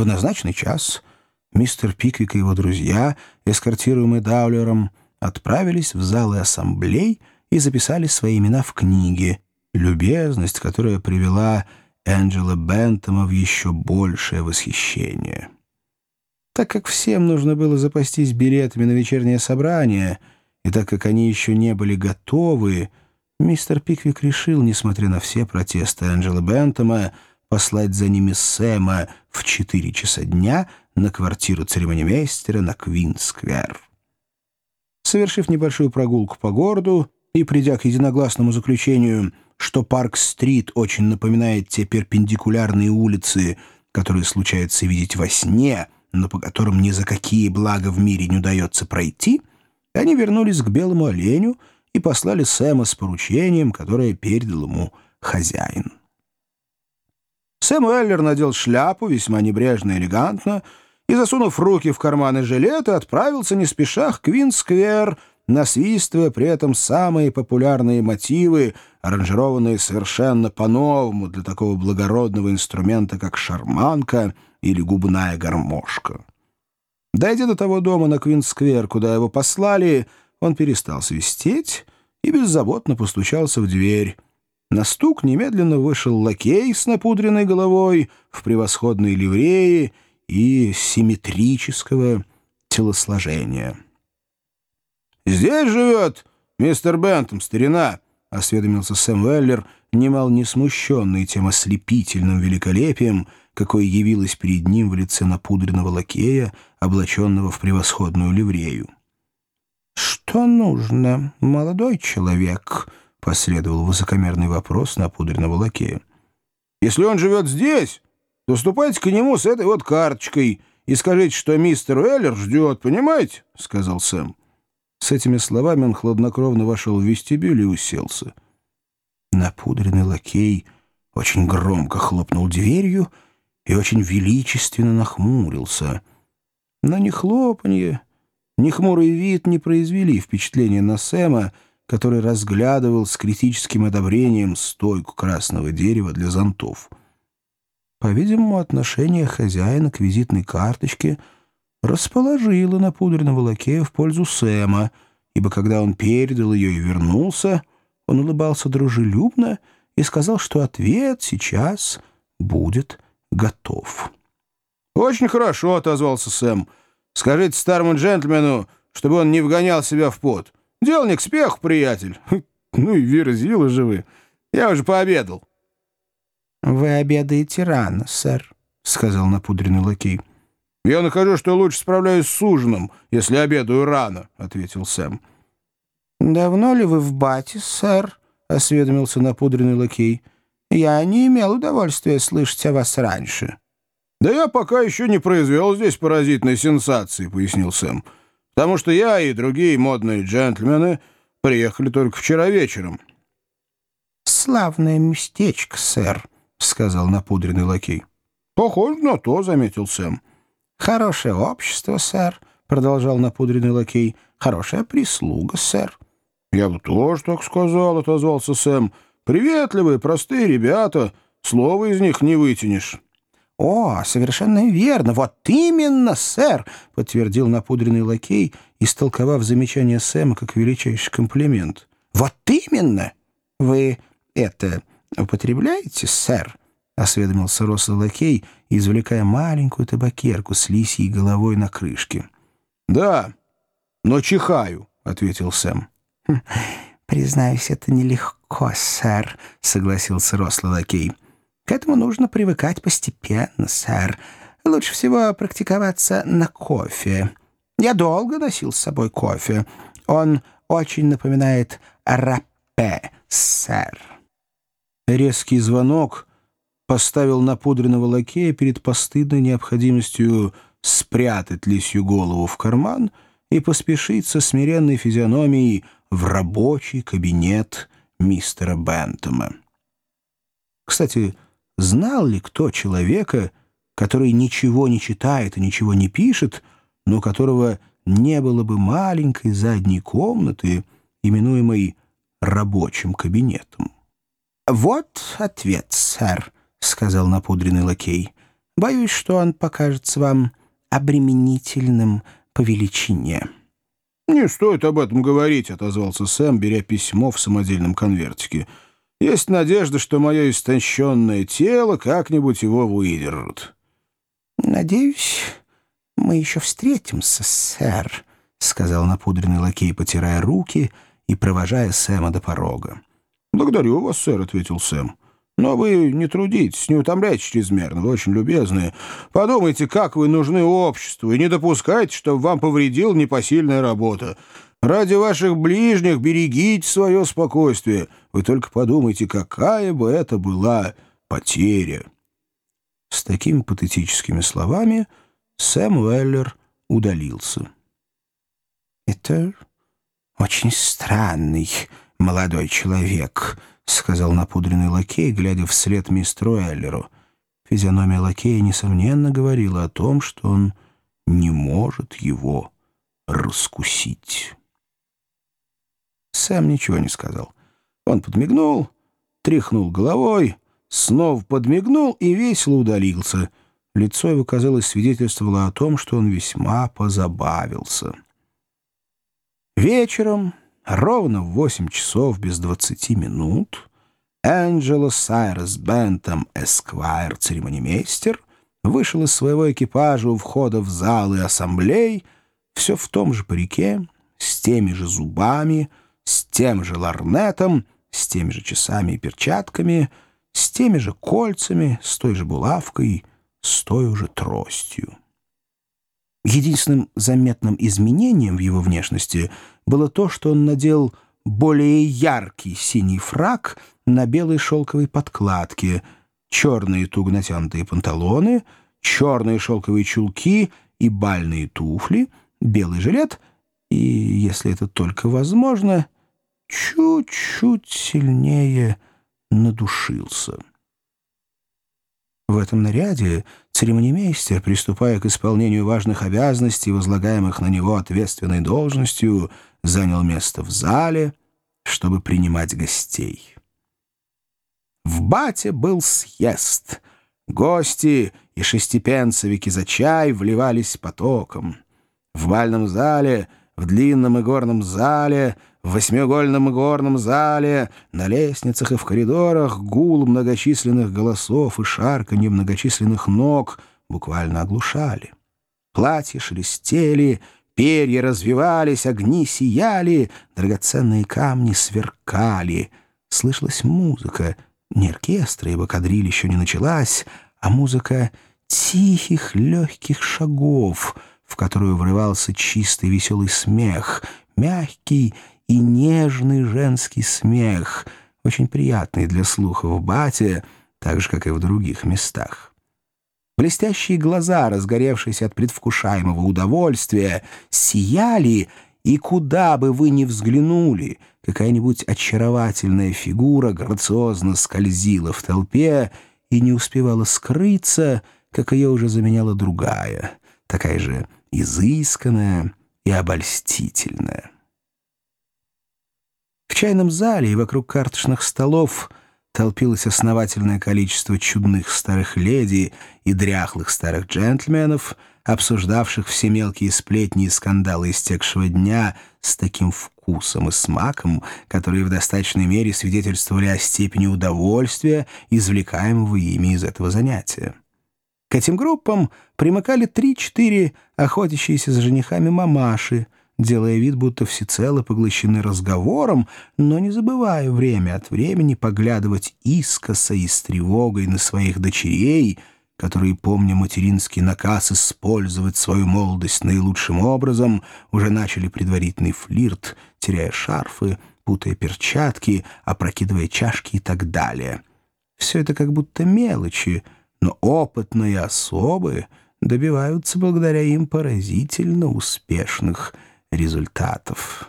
В назначенный час мистер Пиквик и его друзья, эскортируемые Даулером, отправились в залы ассамблей и записали свои имена в книге, любезность, которая привела Энджела Бентома в еще большее восхищение. Так как всем нужно было запастись билетами на вечернее собрание, и так как они еще не были готовы, мистер Пиквик решил, несмотря на все протесты Энджела Бентома, послать за ними Сэма в 4 часа дня на квартиру церемонимейстера на Квин-сквер. Совершив небольшую прогулку по городу и придя к единогласному заключению, что Парк-стрит очень напоминает те перпендикулярные улицы, которые случается видеть во сне, но по которым ни за какие блага в мире не удается пройти, они вернулись к Белому оленю и послали Сэма с поручением, которое передал ему хозяин. Сэм Уэллер надел шляпу, весьма небрежно и элегантно, и, засунув руки в карманы жилета, отправился не спеша к Квин-сквер, насвистывая при этом самые популярные мотивы, аранжированные совершенно по-новому для такого благородного инструмента, как шарманка или губная гармошка. Дойдя до того дома на Квин-сквер, куда его послали, он перестал свистеть и беззаботно постучался в дверь. На стук немедленно вышел лакей с напудренной головой, в превосходной ливреи и симметрического телосложения. «Здесь живет мистер Бентом, старина», — осведомился Сэм Веллер, немал не смущенный тем ослепительным великолепием, какое явилось перед ним в лице напудренного лакея, облаченного в превосходную ливрею. «Что нужно, молодой человек?» — последовал высокомерный вопрос напудренного лакея. «Если он живет здесь, то ступайте к нему с этой вот карточкой и скажите, что мистер Уэллер ждет, понимаете?» — сказал Сэм. С этими словами он хладнокровно вошел в вестибюль и уселся. Напудренный лакей очень громко хлопнул дверью и очень величественно нахмурился. Но ни хлопанье, ни хмурый вид не произвели впечатления на Сэма, который разглядывал с критическим одобрением стойку красного дерева для зонтов. По-видимому, отношение хозяина к визитной карточке расположило напудренного лакея в пользу Сэма, ибо когда он передал ее и вернулся, он улыбался дружелюбно и сказал, что ответ сейчас будет готов. «Очень хорошо», — отозвался Сэм. «Скажите старому джентльмену, чтобы он не вгонял себя в пот». Дело не к спеху, приятель. Ну и верзила же вы. Я уже пообедал. — Вы обедаете рано, сэр, — сказал напудренный лакей. — Я нахожу, что лучше справляюсь с ужином, если обедаю рано, — ответил Сэм. — Давно ли вы в бате, сэр? — осведомился напудренный лакей. — Я не имел удовольствия слышать о вас раньше. — Да я пока еще не произвел здесь паразитной сенсации, — пояснил Сэм потому что я и другие модные джентльмены приехали только вчера вечером». «Славное местечко, сэр», — сказал напудренный лакей. «Похоже на то», — заметил Сэм. «Хорошее общество, сэр», — продолжал напудренный лакей. «Хорошая прислуга, сэр». «Я бы тоже так сказал», — отозвался Сэм. «Приветливые, простые ребята. Слова из них не вытянешь». «О, совершенно верно! Вот именно, сэр!» — подтвердил напудренный лакей, истолковав замечание Сэма как величайший комплимент. «Вот именно! Вы это употребляете, сэр?» — осведомился рослый лакей, извлекая маленькую табакерку с лисьей головой на крышке. «Да, но чихаю», — ответил Сэм. «Хм, «Признаюсь, это нелегко, сэр», — согласился рослый лакей. К этому нужно привыкать постепенно, сэр. Лучше всего практиковаться на кофе. Я долго носил с собой кофе. Он очень напоминает рапе, сэр. Резкий звонок поставил напудренного лакея перед постыдной необходимостью спрятать лисью голову в карман и поспешить со смиренной физиономией в рабочий кабинет мистера Бентома. Кстати, Знал ли кто человека, который ничего не читает и ничего не пишет, но которого не было бы маленькой задней комнаты, именуемой рабочим кабинетом? «Вот ответ, сэр», — сказал напудренный лакей. Боюсь, что он покажется вам обременительным по величине». «Не стоит об этом говорить», — отозвался Сэм, беря письмо в самодельном конвертике. «Есть надежда, что мое истощенное тело как-нибудь его выдержит». «Надеюсь, мы еще встретимся, сэр», — сказал напудренный лакей, потирая руки и провожая Сэма до порога. «Благодарю вас, сэр», — ответил Сэм. «Но вы не трудитесь, не утомляйтесь чрезмерно, вы очень любезны. Подумайте, как вы нужны обществу, и не допускайте, чтобы вам повредила непосильная работа. Ради ваших ближних берегите свое спокойствие. Вы только подумайте, какая бы это была потеря». С такими патетическими словами Сэм Уэллер удалился. «Это очень странный молодой человек», — сказал напудренный лакей, глядя вслед мистеру Эллеру. Физиономия лакея, несомненно, говорила о том, что он не может его раскусить. Сэм ничего не сказал. Он подмигнул, тряхнул головой, снова подмигнул и весело удалился. Лицо его, казалось, свидетельствовало о том, что он весьма позабавился. Вечером ровно в восемь часов без двадцати минут Энджело Сайрес Бентом Эсквайр, церемонимейстер, вышел из своего экипажа у входа в залы ассамблей, все в том же парике, с теми же зубами, с тем же ларнетом, с теми же часами и перчатками, с теми же кольцами, с той же булавкой, с той же тростью. Единственным заметным изменением в его внешности было то, что он надел более яркий синий фрак на белой шелковой подкладке, черные туго натянутые панталоны, черные шелковые чулки и бальные туфли, белый жилет и, если это только возможно, чуть-чуть сильнее надушился. В этом наряде церемонимейстер, приступая к исполнению важных обязанностей, возлагаемых на него ответственной должностью, занял место в зале, чтобы принимать гостей. В бате был съезд. Гости и шестипенцевики за чай вливались потоком. В бальном зале, в длинном и горном зале — в восьмиугольном горном зале, на лестницах и в коридорах гул многочисленных голосов и шарканье многочисленных ног буквально оглушали. Платья шелестели, перья развивались, огни сияли, драгоценные камни сверкали. Слышалась музыка, не оркестра, ибо кадриль еще не началась, а музыка тихих легких шагов, в которую врывался чистый веселый смех, мягкий и нежный женский смех, очень приятный для слуха в бате, так же, как и в других местах. Блестящие глаза, разгоревшиеся от предвкушаемого удовольствия, сияли, и куда бы вы ни взглянули, какая-нибудь очаровательная фигура грациозно скользила в толпе и не успевала скрыться, как ее уже заменяла другая, такая же изысканная и обольстительная. В чайном зале и вокруг карточных столов толпилось основательное количество чудных старых леди и дряхлых старых джентльменов, обсуждавших все мелкие сплетни и скандалы истекшего дня с таким вкусом и смаком, которые в достаточной мере свидетельствовали о степени удовольствия, извлекаемого ими из этого занятия. К этим группам примыкали три-четыре охотящиеся за женихами мамаши — делая вид, будто всецело поглощены разговором, но не забывая время от времени поглядывать искоса и с тревогой на своих дочерей, которые, помня материнский наказ использовать свою молодость наилучшим образом, уже начали предварительный флирт, теряя шарфы, путая перчатки, опрокидывая чашки и так далее. Все это как будто мелочи, но опытные особы добиваются благодаря им поразительно успешных результатов.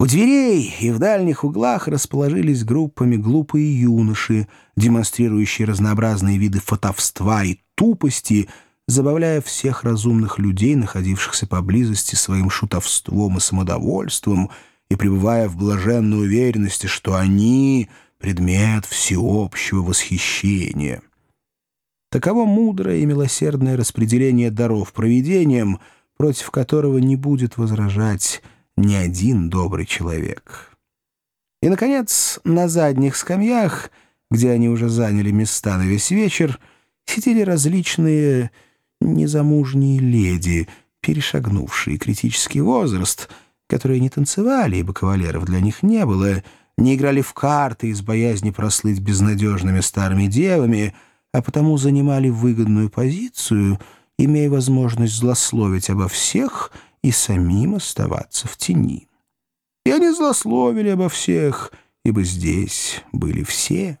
У дверей и в дальних углах расположились группами глупые юноши, демонстрирующие разнообразные виды фотовства и тупости, забавляя всех разумных людей, находившихся поблизости своим шутовством и самодовольством, и пребывая в блаженной уверенности, что они — предмет всеобщего восхищения. Таково мудрое и милосердное распределение даров провидением, против которого не будет возражать ни один добрый человек. И, наконец, на задних скамьях, где они уже заняли места на весь вечер, сидели различные незамужние леди, перешагнувшие критический возраст, которые не танцевали, ибо кавалеров для них не было, не играли в карты из боязни прослыть безнадежными старыми девами — а потому занимали выгодную позицию, имея возможность злословить обо всех и самим оставаться в тени. И они злословили обо всех, ибо здесь были все.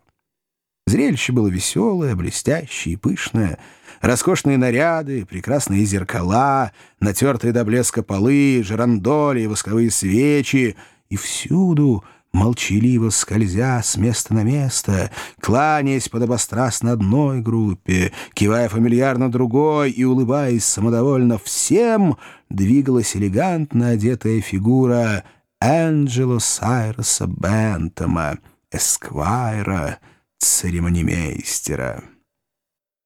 Зрелище было веселое, блестящее и пышное. Роскошные наряды, прекрасные зеркала, натертые до блеска полы, жерандоли, восковые свечи. И всюду молчаливо скользя с места на место, кланяясь подобострастно одной группе, кивая фамильярно другой и улыбаясь самодовольно всем, двигалась элегантно одетая фигура Энджело Сайроса Бентома, эсквайра, церемонимейстера.